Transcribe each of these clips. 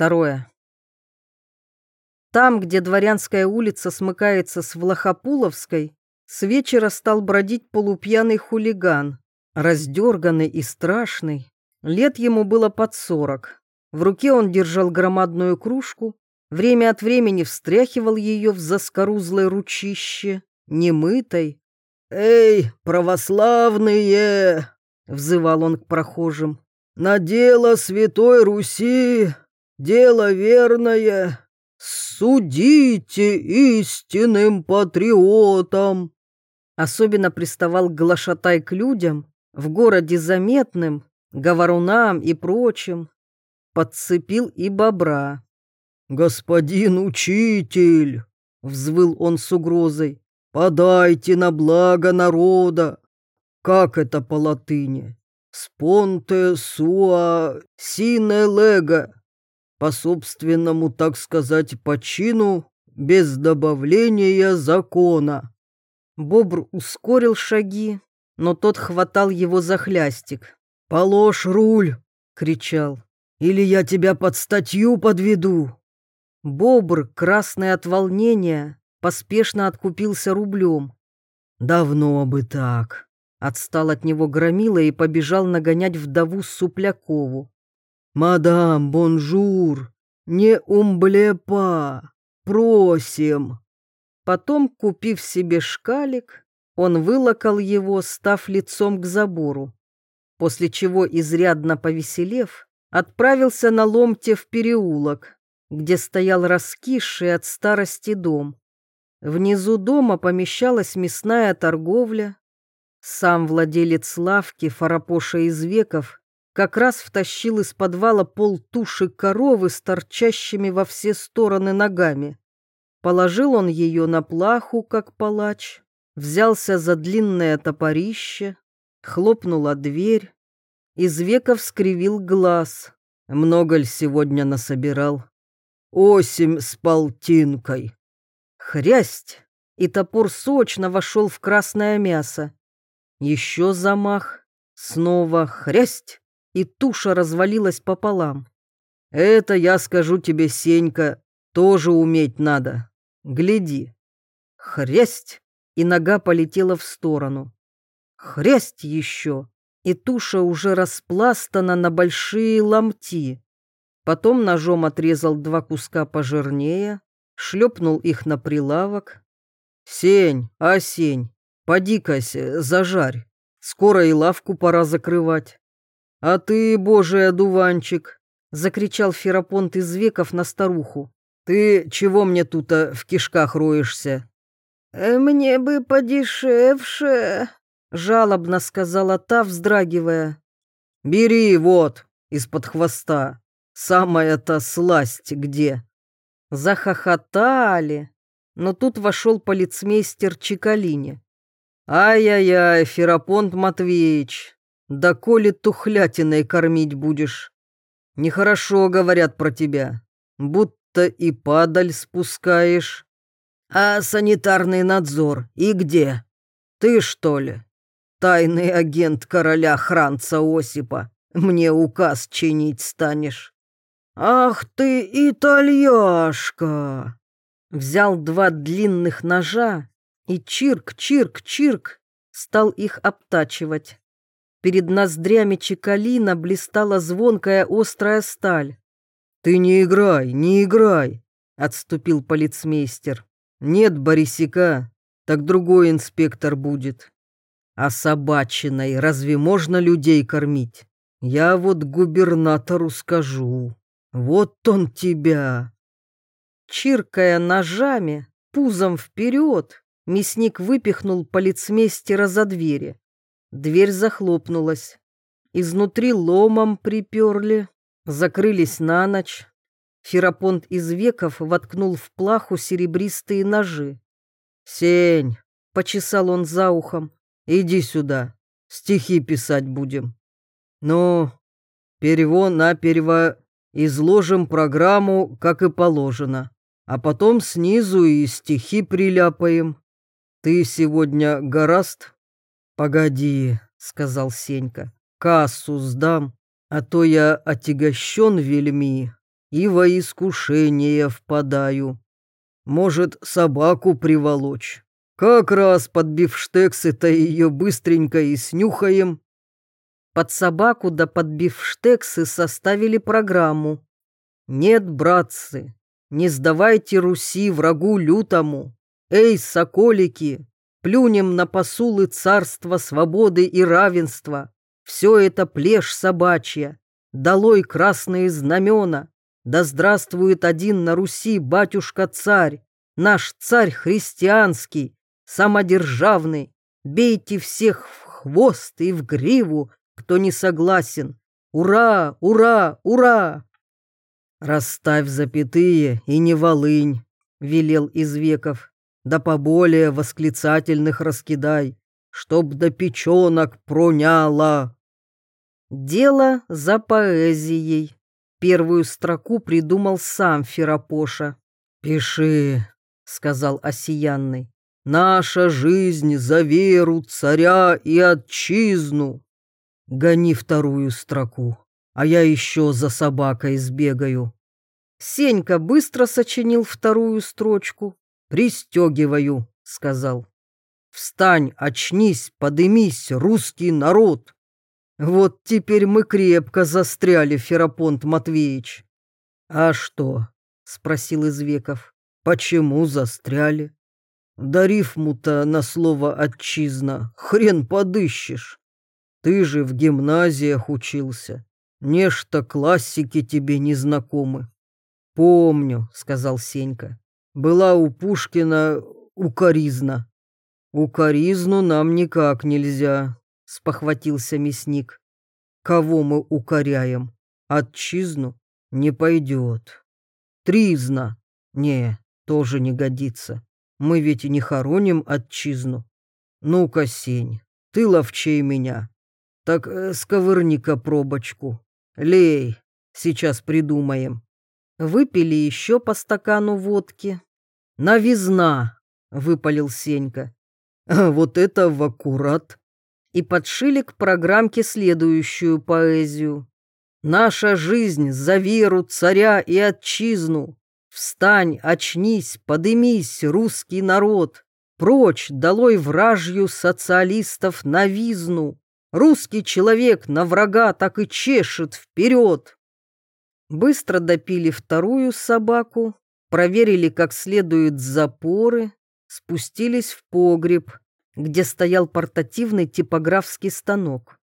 Второе. Там, где Дворянская улица смыкается с Влахопуловской, с вечера стал бродить полупьяный хулиган, раздерганный и страшный. Лет ему было под сорок. В руке он держал громадную кружку, время от времени встряхивал ее в заскорузлое ручище, немытой. «Эй, православные!» — взывал он к прохожим. «На дело Святой Руси, дело верное, судите истинным патриотам!» Особенно приставал глашатай к людям, в городе заметным, говорунам и прочим. Подцепил и бобра. «Господин учитель!» — взвыл он с угрозой. «Подайте на благо народа!» «Как это по латыни?» «Спонте суа сине лего» по собственному, так сказать, почину, без добавления закона. Бобр ускорил шаги, но тот хватал его за хлястик. «Положь руль!» — кричал. «Или я тебя под статью подведу!» Бобр, красный от волнения, поспешно откупился рублем. «Давно бы так!» Отстал от него громила и побежал нагонять вдову Суплякову. «Madame, bonjour! Ne m'oubliez pas! Просим!» Потом, купив себе шкалик, он вылакал его, став лицом к забору, после чего, изрядно повеселев, отправился на ломте в переулок, где стоял раскисший от старости дом. Внизу дома помещалась мясная торговля. Сам владелец лавки, Фарапоша из веков, как раз втащил из подвала пол туши коровы с торчащими во все стороны ногами. Положил он ее на плаху, как палач, взялся за длинное топорище, хлопнула дверь. Из веков скривил глаз. Много ль сегодня насобирал? Осемь с полтинкой. Хрясть! И топор сочно вошел в красное мясо. Еще замах, снова хрясть, и туша развалилась пополам. Это, я скажу тебе, Сенька, тоже уметь надо. Гляди. Хрясть, и нога полетела в сторону. Хрясть еще, и туша уже распластана на большие ломти. Потом ножом отрезал два куска пожирнее, шлепнул их на прилавок. «Сень, осень, поди-кася, зажарь, скоро и лавку пора закрывать». «А ты, божий одуванчик!» — закричал Ферапонт из веков на старуху. «Ты чего мне тут в кишках роешься?» «Э, «Мне бы подешевше», — жалобно сказала та, вздрагивая. «Бери вот, из-под хвоста. Самая-то сласть где?» Захохотали, но тут вошел полицмейстер Чекалине. «Ай-яй-яй, Ферапонт Матвеевич, да коли тухлятиной кормить будешь? Нехорошо говорят про тебя, будто и падаль спускаешь. А санитарный надзор и где? Ты, что ли? Тайный агент короля Хранца Осипа. Мне указ чинить станешь. Ах ты, итальяшка! Взял два длинных ножа и чирк-чирк-чирк стал их обтачивать. Перед ноздрями Чекалина блистала звонкая острая сталь. «Ты не играй, не играй!» — отступил полицмейстер. «Нет Борисика, так другой инспектор будет. А собачиной разве можно людей кормить? Я вот губернатору скажу. Вот он тебя!» Чиркая ножами, пузом вперед, мясник выпихнул полицмейстера за двери. Дверь захлопнулась. Изнутри ломом приперли, Закрылись на ночь. Ферапонт из веков воткнул в плаху серебристые ножи. «Сень!» — почесал он за ухом. «Иди сюда, стихи писать будем. Ну, перево-наперево изложим программу, как и положено, а потом снизу и стихи приляпаем. Ты сегодня гораст?» «Погоди», — сказал Сенька, — «кассу сдам, а то я отягощен вельми. и во искушение впадаю. Может, собаку приволочь? Как раз под бифштексы-то ее быстренько и снюхаем. Под собаку да под бифштексы составили программу. Нет, братцы, не сдавайте Руси врагу лютому. Эй, соколики, плюнем на посулы царства свободы и равенства. Все это плешь собачья, долой красные знамена. Да здравствует один на Руси батюшка-царь, наш царь христианский, самодержавный. Бейте всех в хвост и в гриву, кто не согласен. Ура, ура, ура! Расставь запятые и не волынь, велел из веков, да поболее восклицательных раскидай, чтоб до печенок проняло. Дело за поэзией. Первую строку придумал сам Ферапоша. «Пиши», — сказал Осиянный, — «наша жизнь за веру царя и отчизну». Гони вторую строку, а я еще за собакой сбегаю. Сенька быстро сочинил вторую строчку. «Пристегиваю», — сказал. «Встань, очнись, подымись, русский народ!» Вот теперь мы крепко застряли, Ферапонт Матвеевич. А что? Спросил Извеков. Почему застряли? Да рифму-то на слово «отчизна» хрен подыщешь. Ты же в гимназиях учился. Нечто классики тебе не знакомы. Помню, сказал Сенька. Была у Пушкина укоризна. Укоризну нам никак нельзя, спохватился мясник. Кого мы укоряем? Отчизну? Не пойдет. Тризна? Не, тоже не годится. Мы ведь не хороним отчизну. Ну-ка, Сень, ты ловчей меня. Так э, сковырни-ка пробочку. Лей, сейчас придумаем. Выпили еще по стакану водки. Новизна, выпалил Сенька. Вот это в аккурат и подшили к программке следующую поэзию. «Наша жизнь за веру царя и отчизну. Встань, очнись, подымись, русский народ. Прочь, долой вражью социалистов на визну. Русский человек на врага так и чешет вперед». Быстро допили вторую собаку, проверили как следует запоры, спустились в погреб, где стоял портативный типографский станок.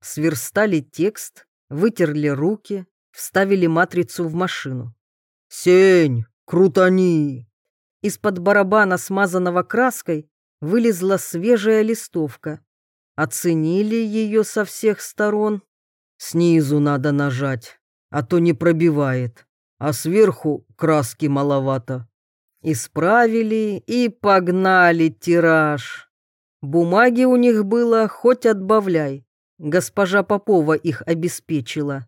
Сверстали текст, вытерли руки, вставили матрицу в машину. «Сень, крутани!» Из-под барабана, смазанного краской, вылезла свежая листовка. Оценили ее со всех сторон. «Снизу надо нажать, а то не пробивает, а сверху краски маловато». Исправили и погнали тираж. Бумаги у них было хоть отбавляй. Госпожа Попова их обеспечила.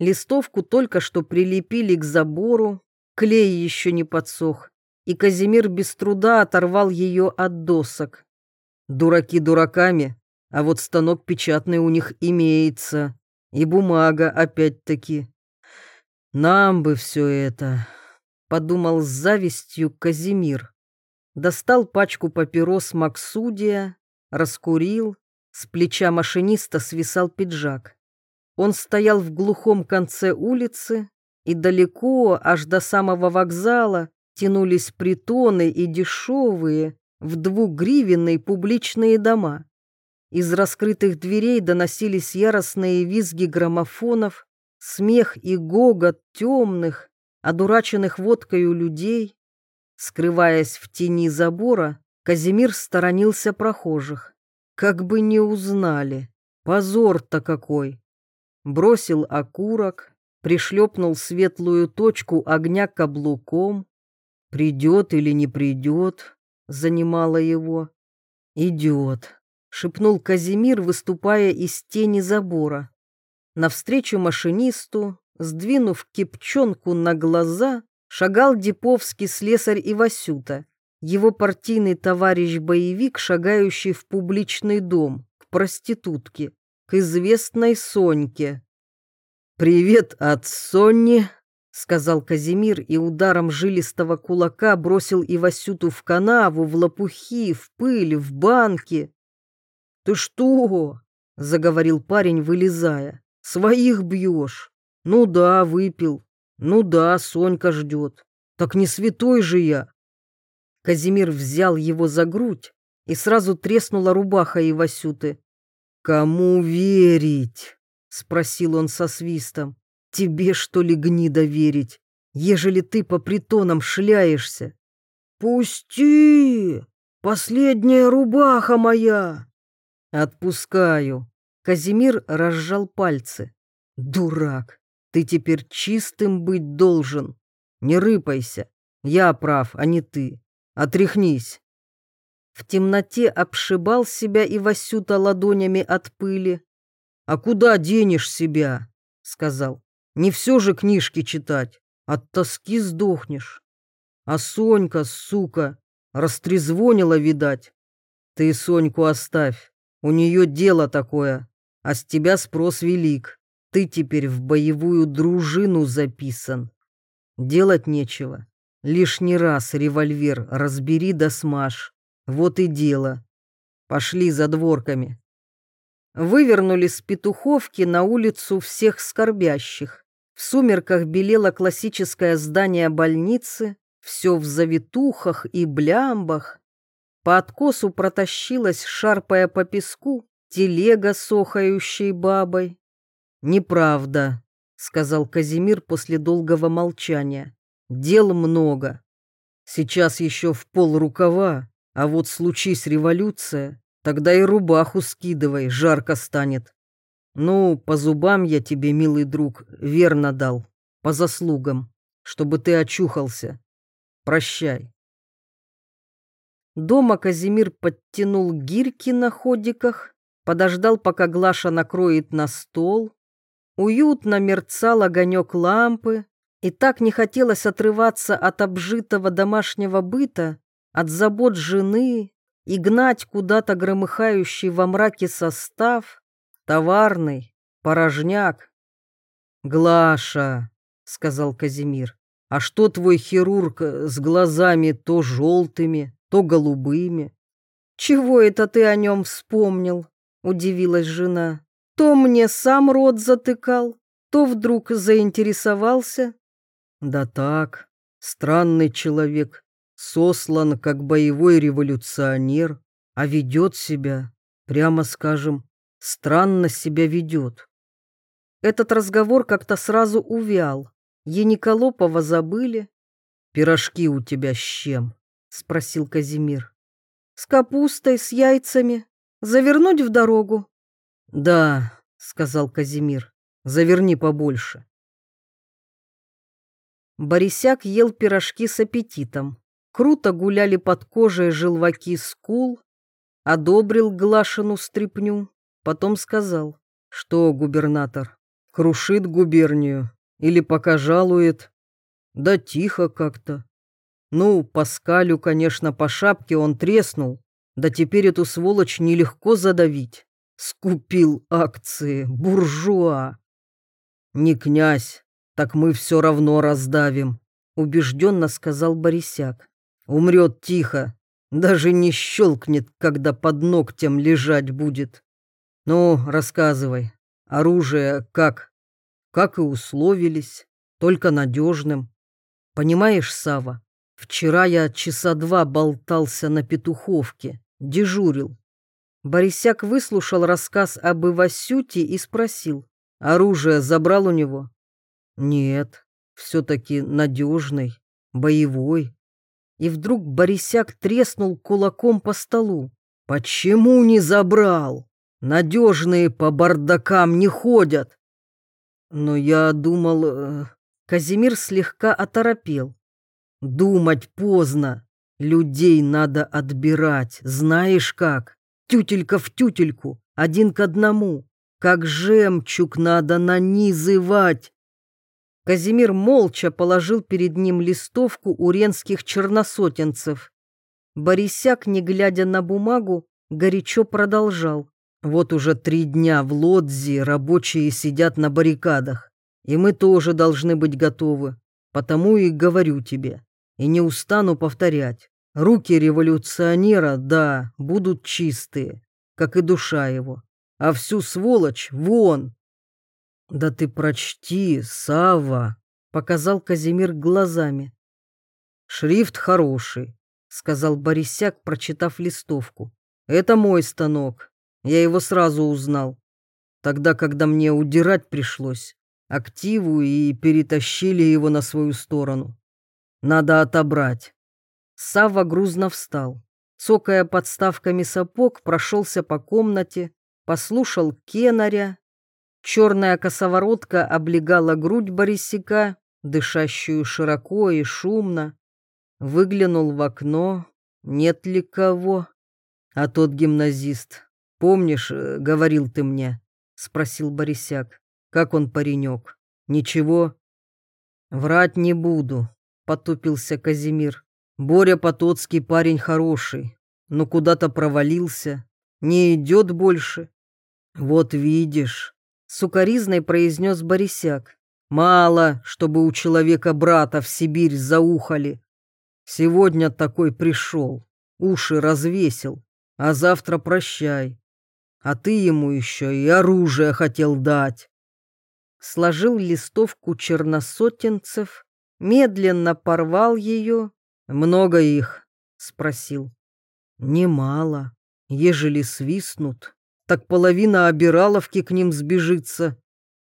Листовку только что прилепили к забору, клей еще не подсох, и Казимир без труда оторвал ее от досок. Дураки дураками, а вот станок печатный у них имеется, и бумага опять-таки. Нам бы все это, подумал с завистью Казимир достал пачку папирос Максудия, раскурил, с плеча машиниста свисал пиджак. Он стоял в глухом конце улицы, и далеко, аж до самого вокзала, тянулись притоны и дешевые, в двугривенные публичные дома. Из раскрытых дверей доносились яростные визги граммофонов, смех и гогот темных, одураченных водкою людей. Скрываясь в тени забора, Казимир сторонился прохожих. Как бы не узнали. Позор-то какой. Бросил окурок, пришлепнул светлую точку огня каблуком. Придет или не придет, занимала его. Идет, шепнул Казимир, выступая из тени забора. Навстречу машинисту, сдвинув кипчонку на глаза, шагал Диповский слесарь Ивасюта, его партийный товарищ-боевик, шагающий в публичный дом, к проститутке, к известной Соньке. «Привет от Сонни», — сказал Казимир и ударом жилистого кулака бросил Ивасюту в канаву, в лопухи, в пыль, в банки. «Ты что?» — заговорил парень, вылезая. «Своих бьешь? Ну да, выпил. Ну да, Сонька ждет. Так не святой же я». Казимир взял его за грудь, и сразу треснула рубаха Ивасюты. «Кому верить?» — спросил он со свистом. «Тебе, что ли, гнида верить, ежели ты по притонам шляешься?» «Пусти! Последняя рубаха моя!» «Отпускаю». Казимир разжал пальцы. «Дурак, ты теперь чистым быть должен. Не рыпайся. Я прав, а не ты. Отряхнись». В темноте обшибал себя и Васюта ладонями от пыли. «А куда денешь себя?» — сказал. «Не все же книжки читать. От тоски сдохнешь. А Сонька, сука, растрезвонила, видать. Ты Соньку оставь. У нее дело такое, а с тебя спрос велик. Ты теперь в боевую дружину записан. Делать нечего. Лишний раз револьвер разбери да смажь. Вот и дело. Пошли за дворками. Вывернули с петуховки на улицу всех скорбящих. В сумерках белело классическое здание больницы, все в завитухах и блямбах, по откосу протащилась, шарпая по песку, телега с бабой. «Неправда», — сказал Казимир после долгого молчания. «Дел много. Сейчас еще в пол рукава, а вот случись революция, тогда и рубаху скидывай, жарко станет. Ну, по зубам я тебе, милый друг, верно дал, по заслугам, чтобы ты очухался. Прощай». Дома Казимир подтянул гирьки на ходиках, подождал, пока Глаша накроет на стол. Уютно мерцал огонек лампы, и так не хотелось отрываться от обжитого домашнего быта, от забот жены и гнать куда-то громыхающий во мраке состав, товарный, порожняк. «Глаша», — сказал Казимир, — «а что твой хирург с глазами то желтыми, то голубыми. «Чего это ты о нем вспомнил?» — удивилась жена. «То мне сам рот затыкал, то вдруг заинтересовался». «Да так, странный человек, сослан как боевой революционер, а ведет себя, прямо скажем, странно себя ведет». Этот разговор как-то сразу увял. Ениколопова забыли. «Пирожки у тебя с чем?» — спросил Казимир. «С капустой, с яйцами. Завернуть в дорогу?» «Да», — сказал Казимир, — «заверни побольше». Борисяк ел пирожки с аппетитом. Круто гуляли под кожей желваки скул. Одобрил Глашину стряпню. Потом сказал, что губернатор крушит губернию или пока жалует. Да тихо как-то. Ну, Паскалю, конечно, по шапке он треснул, да теперь эту сволочь нелегко задавить. Скупил акции, буржуа. Не князь, так мы все равно раздавим, убежденно сказал Борисяк. Умрет тихо, даже не щелкнет, когда под ногтем лежать будет. Ну, рассказывай, оружие как? Как и условились, только надежным. Понимаешь, Сава, Вчера я часа два болтался на петуховке, дежурил. Борисяк выслушал рассказ об Ивасюте и спросил, оружие забрал у него? Нет, все-таки надежный, боевой. И вдруг Борисяк треснул кулаком по столу. Почему не забрал? Надежные по бардакам не ходят. Но я думал... Э, Казимир слегка оторопел. Думать поздно. Людей надо отбирать, знаешь как? Тютелька в тютельку, один к одному. Как жемчуг надо нанизывать. Казимир молча положил перед ним листовку уренских черносотенцев. Борисяк, не глядя на бумагу, горячо продолжал. Вот уже три дня в Лодзи рабочие сидят на баррикадах. И мы тоже должны быть готовы, потому и говорю тебе, и не устану повторять. Руки революционера, да, будут чистые, как и душа его, а всю сволочь вон. Да ты прочти, Сава, показал Казимир глазами. Шрифт хороший, сказал Борисяк, прочитав листовку. Это мой станок. Я его сразу узнал. Тогда, когда мне удирать пришлось, активу и перетащили его на свою сторону. Надо отобрать. Савва грузно встал. Цокая подставками сапог, прошелся по комнате, послушал кенаря. Черная косоворотка облегала грудь Борисика, дышащую широко и шумно. Выглянул в окно, нет ли кого. А тот гимназист, помнишь, э, говорил ты мне, спросил Борисяк. Как он паренек? Ничего? Врать не буду, потупился Казимир. Боря Потоцкий парень хороший, но куда-то провалился, не идет больше. Вот видишь, сукаризной произнес Борисяк. Мало, чтобы у человека брата в Сибирь заухали. Сегодня такой пришел, уши развесил, а завтра прощай. А ты ему еще и оружие хотел дать. Сложил листовку черносотенцев, медленно порвал ее. «Много их?» — спросил. «Немало. Ежели свистнут, так половина обираловки к ним сбежится.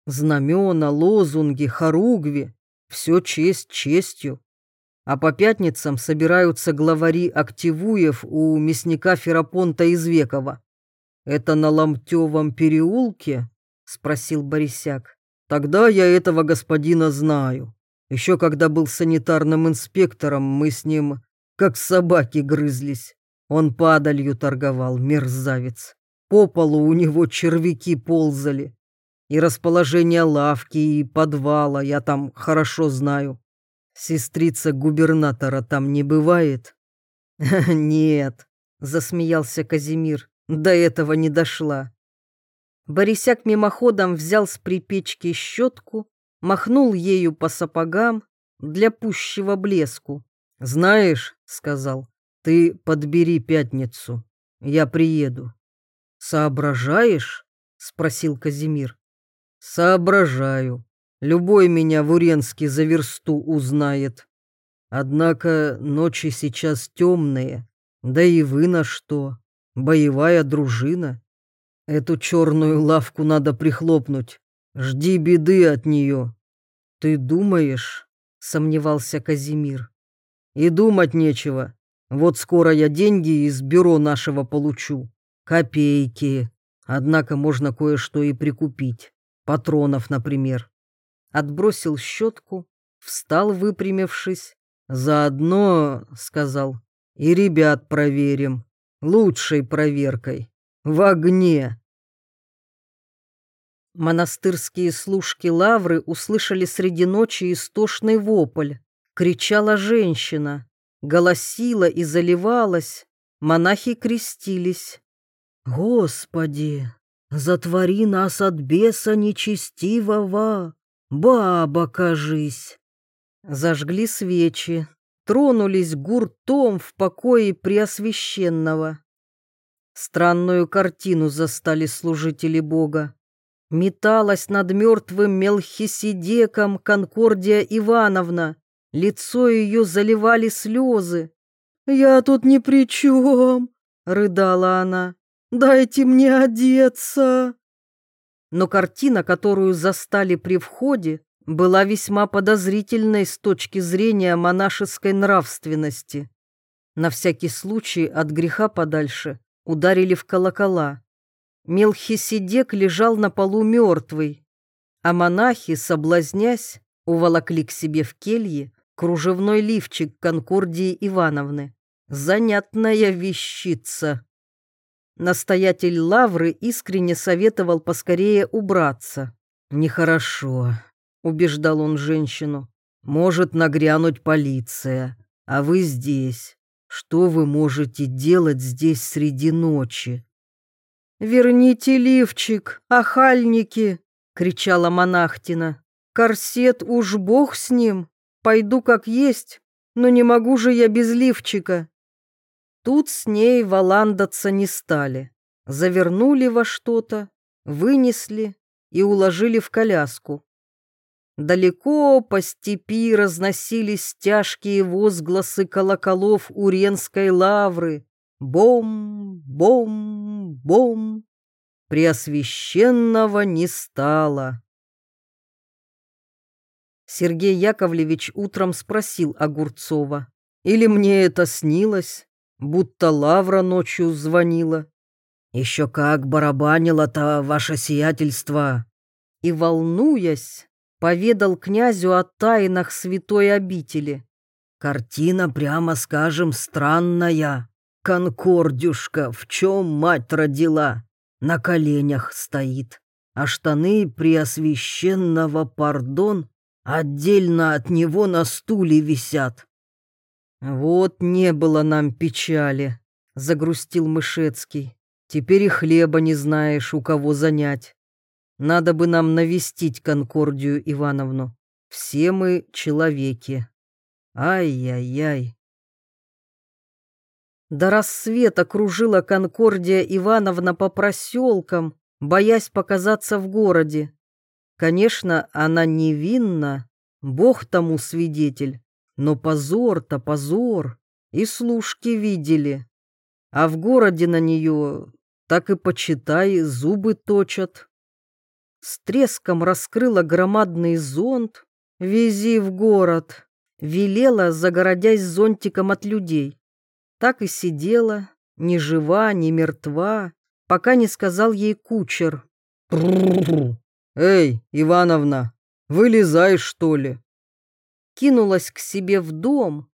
Знамена, лозунги, хоругви — все честь честью а по пятницам собираются главари активуев у мясника Ферапонта из Векова. «Это на Ломтевом переулке?» — спросил Борисяк. «Тогда я этого господина знаю. Еще когда был санитарным инспектором, мы с ним как собаки грызлись. Он падалью торговал, мерзавец. По полу у него червяки ползали. И расположение лавки, и подвала я там хорошо знаю. Сестрица губернатора там не бывает? Нет, засмеялся Казимир. До этого не дошла. Борисяк мимоходом взял с припечки щетку, махнул ею по сапогам для пущего блеску. «Знаешь, — сказал, — ты подбери пятницу, я приеду». «Соображаешь?» — спросил Казимир. «Соображаю. Любой меня в Уренске за версту узнает. Однако ночи сейчас темные, да и вы на что? Боевая дружина. Эту черную лавку надо прихлопнуть. Жди беды от нее. Ты думаешь? Сомневался Казимир. И думать нечего. Вот скоро я деньги из бюро нашего получу. Копейки. Однако можно кое-что и прикупить. Патронов, например отбросил щетку, встал, выпрямившись. «Заодно, — сказал, — и ребят проверим, лучшей проверкой, в огне». Монастырские служки лавры услышали среди ночи истошный вопль. Кричала женщина, голосила и заливалась. Монахи крестились. «Господи, затвори нас от беса нечестивого!» Баба, кажись. Зажгли свечи, тронулись гуртом в покое Преосвященного. Странную картину застали служители Бога. Металась над мертвым Мелхиседеком Конкордия Ивановна. Лицо ее заливали слезы. «Я тут ни при чем», — рыдала она. «Дайте мне одеться» но картина, которую застали при входе, была весьма подозрительной с точки зрения монашеской нравственности. На всякий случай от греха подальше ударили в колокола. Мелхиседек лежал на полу мертвый, а монахи, соблазнясь, уволокли к себе в келье кружевной лифчик Конкордии Ивановны. Занятная вещица. Настоятель Лавры искренне советовал поскорее убраться. «Нехорошо», — убеждал он женщину. «Может нагрянуть полиция, а вы здесь. Что вы можете делать здесь среди ночи?» «Верните лифчик, охальники!» — кричала монахтина. Корсет уж бог с ним, пойду как есть, но не могу же я без лифчика. Тут с ней валандаться не стали. Завернули во что-то, вынесли и уложили в коляску. Далеко по степи разносились тяжкие возгласы колоколов Уренской лавры. Бом, бом, бом. Преосвященного не стало. Сергей Яковлевич утром спросил Огурцова. «Или мне это снилось, будто лавра ночью звонила?» «Еще как барабанило-то ваше сиятельство!» И, волнуясь, поведал князю о тайнах святой обители. «Картина, прямо скажем, странная. Конкордюшка, в чем мать родила, на коленях стоит, а штаны преосвященного пардон отдельно от него на стуле висят». «Вот не было нам печали», — загрустил Мышецкий. «Теперь и хлеба не знаешь, у кого занять». Надо бы нам навестить Конкордию Ивановну. Все мы человеки. Ай-яй-яй. До рассвета кружила Конкордия Ивановна по проселкам, боясь показаться в городе. Конечно, она невинна, Бог тому свидетель, но позор-то позор, и служки видели. А в городе на нее, так и почитай, зубы точат с треском раскрыла громадный зонт, вези в город, велела, загородясь зонтиком от людей. Так и сидела, ни жива, ни мертва, пока не сказал ей кучер. «Эй, Ивановна, вылезаешь, что ли?» Кинулась к себе в дом.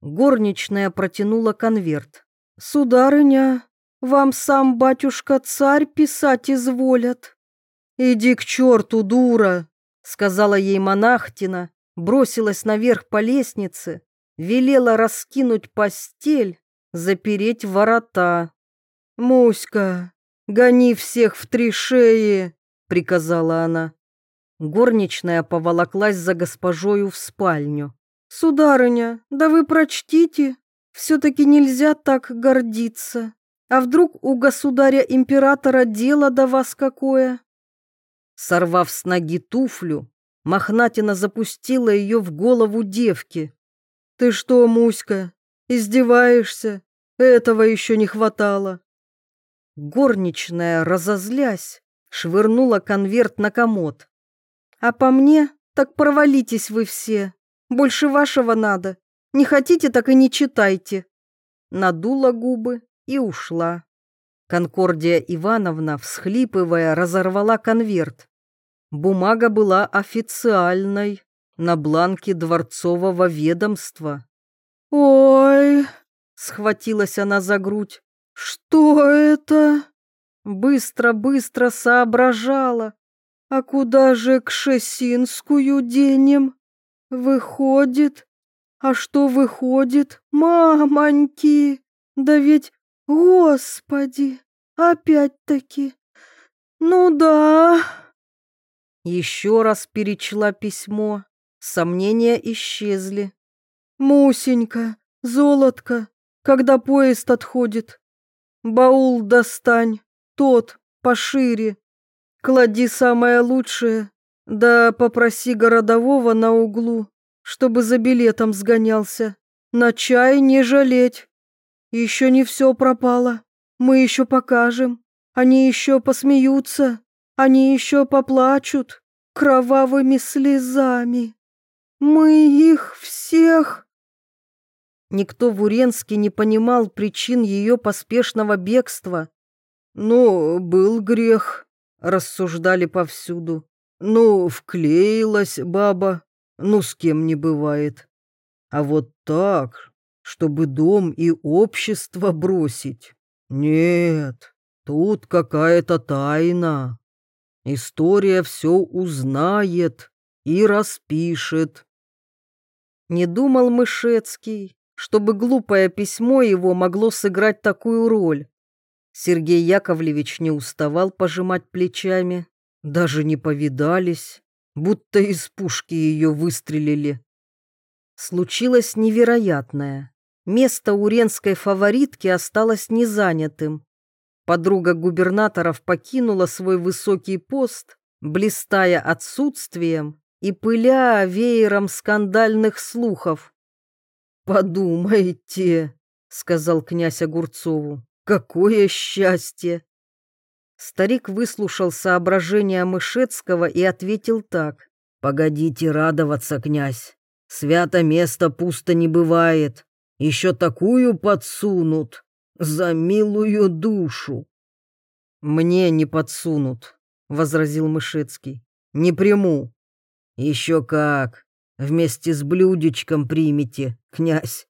Горничная протянула конверт. «Сударыня, вам сам батюшка-царь писать изволят». «Иди к черту, дура!» — сказала ей монахтина, бросилась наверх по лестнице, велела раскинуть постель, запереть ворота. «Муська, гони всех в три шеи!» — приказала она. Горничная поволоклась за госпожою в спальню. «Сударыня, да вы прочтите, все-таки нельзя так гордиться. А вдруг у государя-императора дело до вас какое?» Сорвав с ноги туфлю, Мохнатина запустила ее в голову девки. «Ты что, Муська, издеваешься? Этого еще не хватало!» Горничная, разозлясь, швырнула конверт на комод. «А по мне, так провалитесь вы все. Больше вашего надо. Не хотите, так и не читайте». Надула губы и ушла. Конкордия Ивановна, всхлипывая, разорвала конверт. Бумага была официальной, на бланке дворцового ведомства. «Ой!» — схватилась она за грудь. «Что это?» Быстро-быстро соображала. «А куда же к Шесинскую денем? Выходит? А что выходит? Мамоньки! Да ведь, господи, опять-таки! Ну да!» Еще раз перечла письмо. Сомнения исчезли. «Мусенька, золотко, когда поезд отходит? Баул достань, тот, пошире. Клади самое лучшее, да попроси городового на углу, чтобы за билетом сгонялся. На чай не жалеть. Еще не все пропало, мы еще покажем, они еще посмеются». Они еще поплачут кровавыми слезами. Мы их всех...» Никто в Уренске не понимал причин ее поспешного бегства. «Ну, был грех», — рассуждали повсюду. «Ну, вклеилась баба, ну, с кем не бывает. А вот так, чтобы дом и общество бросить, нет, тут какая-то тайна». История все узнает и распишет. Не думал Мышецкий, чтобы глупое письмо его могло сыграть такую роль. Сергей Яковлевич не уставал пожимать плечами, даже не повидались. будто из пушки ее выстрелили. Случилось невероятное. Место уренской фаворитки осталось незанятым. Подруга губернаторов покинула свой высокий пост, блистая отсутствием и пыля веером скандальных слухов. «Подумайте», — сказал князь Огурцову, — «какое счастье!» Старик выслушал соображения Мышецкого и ответил так. «Погодите радоваться, князь. Свято место пусто не бывает. Еще такую подсунут. За милую душу». «Мне не подсунут», — возразил Мышецкий. «Не приму». «Еще как. Вместе с блюдечком примите, князь».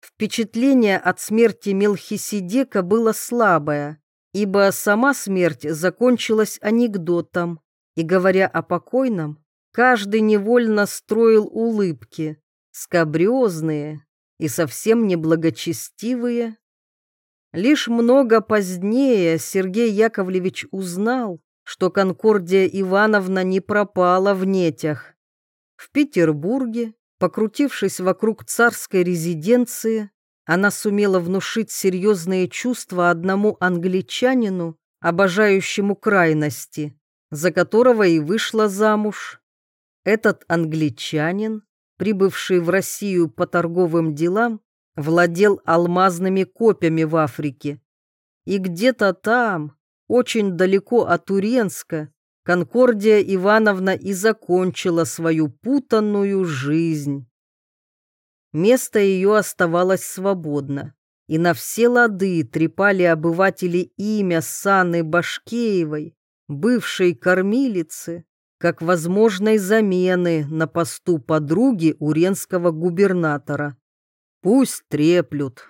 Впечатление от смерти Мелхиседека было слабое ибо сама смерть закончилась анекдотом, и, говоря о покойном, каждый невольно строил улыбки, скабрезные и совсем неблагочестивые. Лишь много позднее Сергей Яковлевич узнал, что Конкордия Ивановна не пропала в нетях. В Петербурге, покрутившись вокруг царской резиденции, она сумела внушить серьезные чувства одному англичанину, обожающему крайности, за которого и вышла замуж. Этот англичанин, прибывший в Россию по торговым делам, владел алмазными копьями в Африке. И где-то там, очень далеко от Уренска, Конкордия Ивановна и закончила свою путанную жизнь. Место ее оставалось свободно, и на все лады трепали обыватели имя Саны Башкеевой, бывшей кормилицы, как возможной замены на посту подруги уренского губернатора. Пусть треплют.